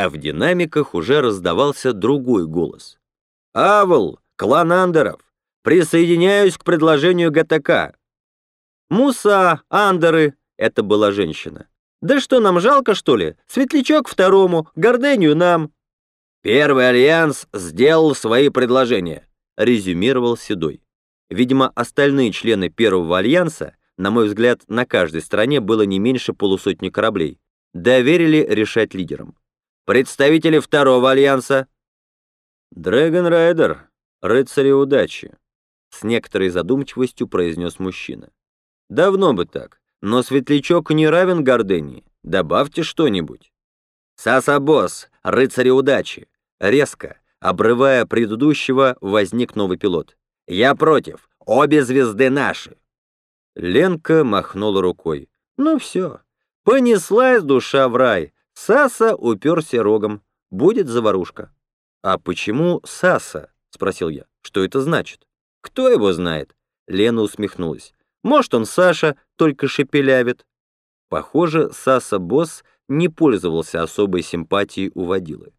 а в динамиках уже раздавался другой голос. «Авл, клан Андеров, присоединяюсь к предложению ГТК». «Муса, Андеры», — это была женщина. «Да что, нам жалко, что ли? Светлячок второму, Гордению нам». «Первый альянс сделал свои предложения», — резюмировал Седой. Видимо, остальные члены Первого альянса, на мой взгляд, на каждой стороне было не меньше полусотни кораблей, доверили решать лидерам. Представители Второго альянса. Дрэгон Райдер, рыцари удачи, с некоторой задумчивостью произнес мужчина. Давно бы так, но светлячок не равен Гордении. Добавьте что-нибудь. Саса-босс, рыцари удачи. Резко, обрывая предыдущего, возник новый пилот. «Я против. Обе звезды наши». Ленка махнула рукой. «Ну все. Понеслась душа в рай. Саса уперся рогом. Будет заварушка». «А почему Саса?» — спросил я. «Что это значит?» «Кто его знает?» Лена усмехнулась. «Может, он Саша, только шепелявит». Похоже, Саса-босс не пользовался особой симпатией у водилы.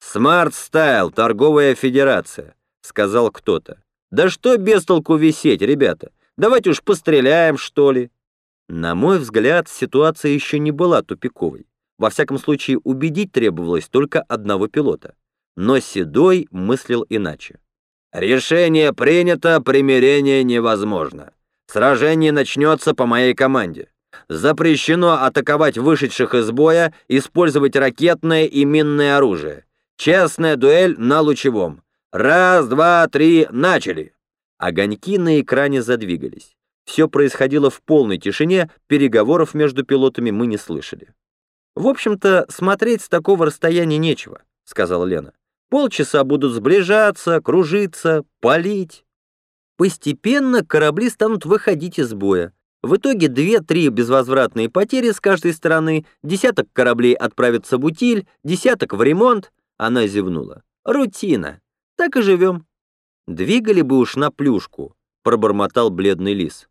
«Смарт Стайл, торговая федерация», — сказал кто-то. «Да что без толку висеть, ребята? Давайте уж постреляем, что ли». На мой взгляд, ситуация еще не была тупиковой. Во всяком случае, убедить требовалось только одного пилота. Но Седой мыслил иначе. «Решение принято, примирение невозможно. Сражение начнется по моей команде. Запрещено атаковать вышедших из боя, использовать ракетное и минное оружие. Честная дуэль на лучевом. Раз, два, три, начали!» Огоньки на экране задвигались. Все происходило в полной тишине, переговоров между пилотами мы не слышали. «В общем-то, смотреть с такого расстояния нечего», — сказала Лена. «Полчаса будут сближаться, кружиться, палить. Постепенно корабли станут выходить из боя. В итоге две-три безвозвратные потери с каждой стороны, десяток кораблей отправятся в утиль, десяток в ремонт, она зевнула. «Рутина. Так и живем». «Двигали бы уж на плюшку», — пробормотал бледный лис.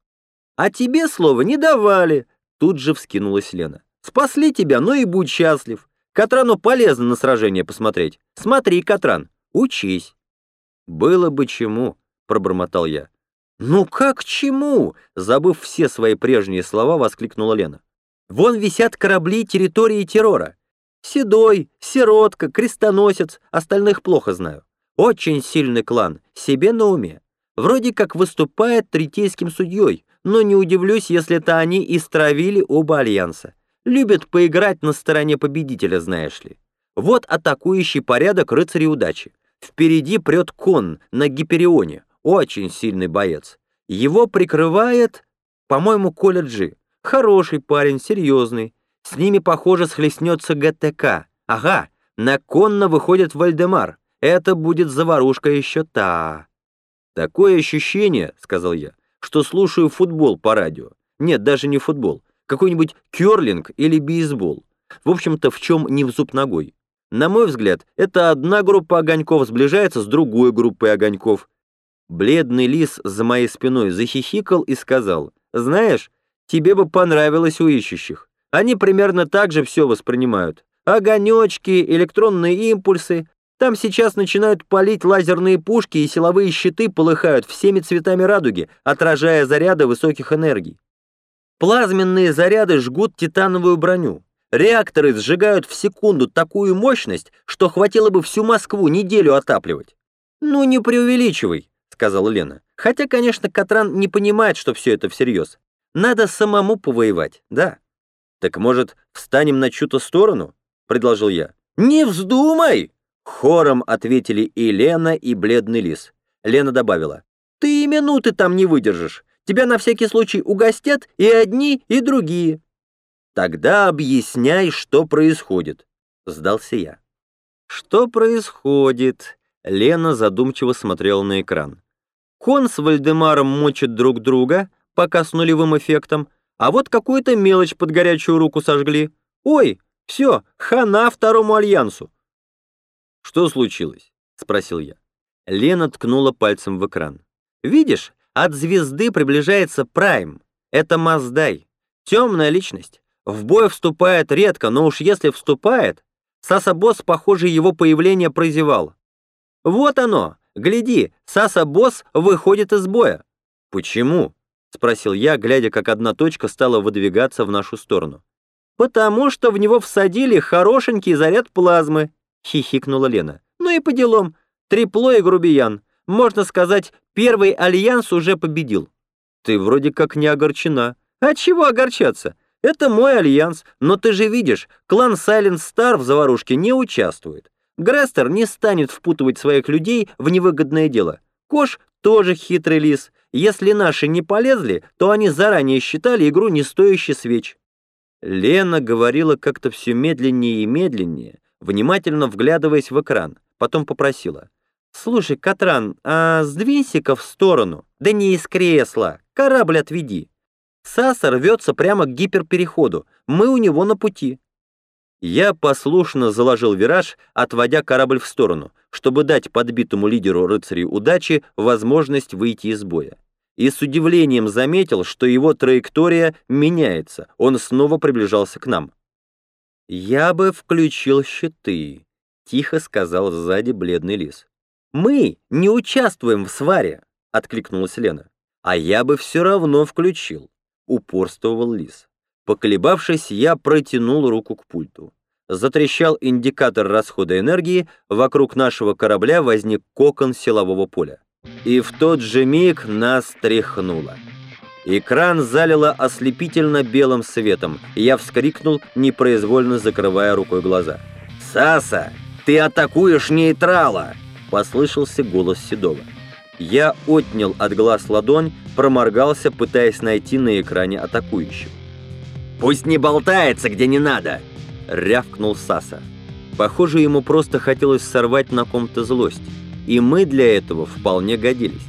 «А тебе слова не давали», — тут же вскинулась Лена. «Спасли тебя, но и будь счастлив. Катрану полезно на сражение посмотреть. Смотри, Катран, учись». «Было бы чему», — пробормотал я. «Ну как чему?» — забыв все свои прежние слова, воскликнула Лена. «Вон висят корабли территории террора. Седой, Сиротка, Крестоносец, остальных плохо знаю. Очень сильный клан, себе на уме. Вроде как выступает третейским судьей, но не удивлюсь, если это они и стравили оба альянса. Любят поиграть на стороне победителя, знаешь ли. Вот атакующий порядок рыцарей удачи. Впереди прет кон на Гиперионе, очень сильный боец. Его прикрывает, по-моему, Коля Джи. Хороший парень, серьезный. С ними, похоже, схлестнется ГТК. Ага, на конно выходит Вальдемар. Это будет заварушка еще та. Такое ощущение, сказал я, что слушаю футбол по радио. Нет, даже не футбол. Какой-нибудь керлинг или бейсбол. В общем-то, в чем не в зуб ногой. На мой взгляд, это одна группа огоньков сближается с другой группой огоньков. Бледный лис за моей спиной захихикал и сказал, «Знаешь, тебе бы понравилось у ищущих. Они примерно так же все воспринимают. Огонечки, электронные импульсы. Там сейчас начинают палить лазерные пушки, и силовые щиты полыхают всеми цветами радуги, отражая заряды высоких энергий. Плазменные заряды жгут титановую броню. Реакторы сжигают в секунду такую мощность, что хватило бы всю Москву неделю отапливать. «Ну, не преувеличивай», — сказала Лена. «Хотя, конечно, Катран не понимает, что все это всерьез. Надо самому повоевать, да». «Так, может, встанем на чью-то сторону?» — предложил я. «Не вздумай!» — хором ответили и Лена, и бледный лис. Лена добавила. «Ты и минуты там не выдержишь. Тебя на всякий случай угостят и одни, и другие». «Тогда объясняй, что происходит», — сдался я. «Что происходит?» Лена задумчиво смотрела на экран. Кон с Вальдемаром мочат друг друга, пока с нулевым эффектом, а вот какую-то мелочь под горячую руку сожгли. Ой, все, хана второму альянсу. Что случилось? Спросил я. Лена ткнула пальцем в экран. Видишь, от звезды приближается Прайм. Это Маздай. Темная личность. В бой вступает редко, но уж если вступает, Саса-босс, похоже, его появление прозевал. «Вот оно! Гляди, Саса-босс выходит из боя!» «Почему?» — спросил я, глядя, как одна точка стала выдвигаться в нашу сторону. «Потому что в него всадили хорошенький заряд плазмы», — хихикнула Лена. «Ну и по делам. Трепло и грубиян. Можно сказать, первый альянс уже победил». «Ты вроде как не огорчена». «А чего огорчаться? Это мой альянс, но ты же видишь, клан Silent Star в заварушке не участвует. Грестер не станет впутывать своих людей в невыгодное дело. Кош тоже хитрый лис. Если наши не полезли, то они заранее считали игру не стоящей свеч. Лена говорила как-то все медленнее и медленнее, внимательно вглядываясь в экран. Потом попросила. «Слушай, Катран, а сдвинься-ка в сторону. Да не из кресла. Корабль отведи». Саса рвется прямо к гиперпереходу. Мы у него на пути. Я послушно заложил вираж, отводя корабль в сторону, чтобы дать подбитому лидеру рыцарей удачи возможность выйти из боя. И с удивлением заметил, что его траектория меняется, он снова приближался к нам. «Я бы включил щиты», — тихо сказал сзади бледный лис. «Мы не участвуем в сваре», — откликнулась Лена. «А я бы все равно включил упорствовал лис. Поколебавшись, я протянул руку к пульту. Затрещал индикатор расхода энергии, вокруг нашего корабля возник кокон силового поля. И в тот же миг нас тряхнуло. Экран залило ослепительно белым светом, и я вскрикнул, непроизвольно закрывая рукой глаза. «Саса, ты атакуешь нейтрала!» — послышался голос Седова. Я отнял от глаз ладонь, проморгался, пытаясь найти на экране атакующего. «Пусть не болтается, где не надо!» — рявкнул Саса. Похоже, ему просто хотелось сорвать на ком-то злость, и мы для этого вполне годились.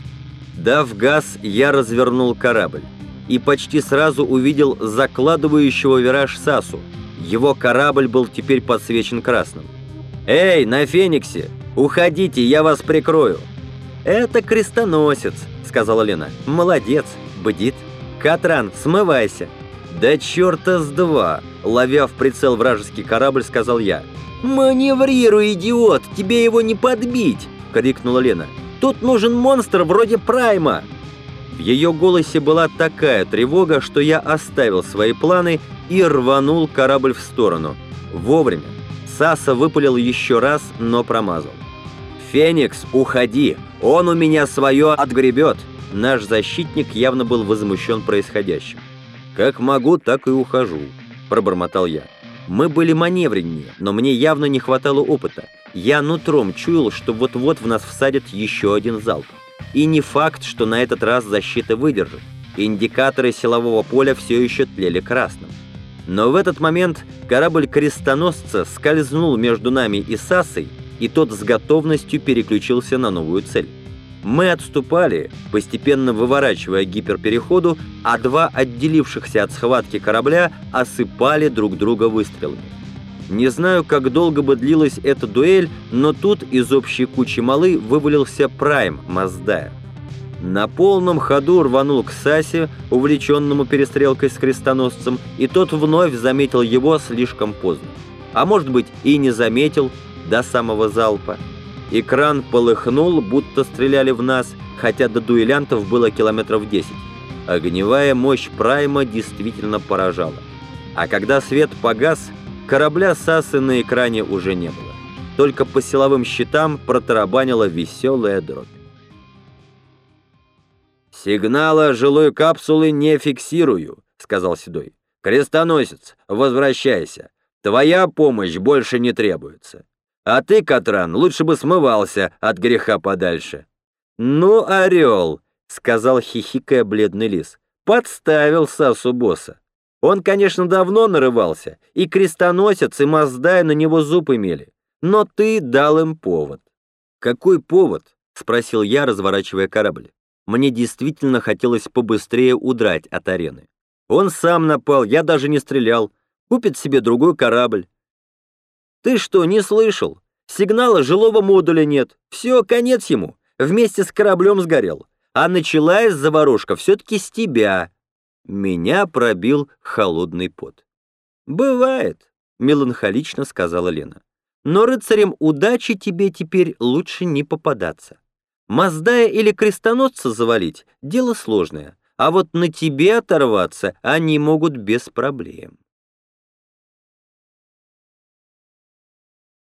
Дав газ, я развернул корабль и почти сразу увидел закладывающего вираж Сасу. Его корабль был теперь подсвечен красным. «Эй, на Фениксе! Уходите, я вас прикрою!» «Это крестоносец», — сказала Лена. «Молодец, бдит. Катран, смывайся». «Да черта с два!» — ловя в прицел вражеский корабль, сказал я. «Маневрируй, идиот! Тебе его не подбить!» — крикнула Лена. «Тут нужен монстр вроде Прайма!» В ее голосе была такая тревога, что я оставил свои планы и рванул корабль в сторону. Вовремя. Саса выпалил еще раз, но промазал. «Феникс, уходи! Он у меня свое отгребет!» Наш защитник явно был возмущен происходящим. «Как могу, так и ухожу», — пробормотал я. Мы были маневреннее, но мне явно не хватало опыта. Я нутром чуял, что вот-вот в нас всадят еще один залп. И не факт, что на этот раз защита выдержит. Индикаторы силового поля все еще тлели красным. Но в этот момент корабль крестоносца скользнул между нами и Сасой, и тот с готовностью переключился на новую цель. Мы отступали, постепенно выворачивая гиперпереходу, а два отделившихся от схватки корабля осыпали друг друга выстрелами. Не знаю, как долго бы длилась эта дуэль, но тут из общей кучи малы вывалился Прайм Маздая. На полном ходу рванул к Сасе, увлеченному перестрелкой с крестоносцем, и тот вновь заметил его слишком поздно. А может быть и не заметил, до самого залпа. Экран полыхнул, будто стреляли в нас, хотя до дуэлянтов было километров 10. Огневая мощь Прайма действительно поражала. А когда свет погас, корабля Сасы на экране уже не было. Только по силовым щитам протарабанила веселая дробь. «Сигнала жилой капсулы не фиксирую», — сказал Седой. «Крестоносец, возвращайся. Твоя помощь больше не требуется». А ты, Катран, лучше бы смывался от греха подальше». «Ну, орел», — сказал хихикая бледный лис, — подставил Сасу босса. Он, конечно, давно нарывался, и крестоносец, и Маздай на него зуб имели, но ты дал им повод. «Какой повод?» — спросил я, разворачивая корабль. Мне действительно хотелось побыстрее удрать от арены. Он сам напал, я даже не стрелял. Купит себе другой корабль. Ты что, не слышал? Сигнала жилого модуля нет. Все, конец ему. Вместе с кораблем сгорел. А началась заварушка все-таки с тебя. Меня пробил холодный пот. «Бывает», — меланхолично сказала Лена. Но рыцарем удачи тебе теперь лучше не попадаться. Маздая или крестоносца завалить — дело сложное, а вот на тебе оторваться они могут без проблем.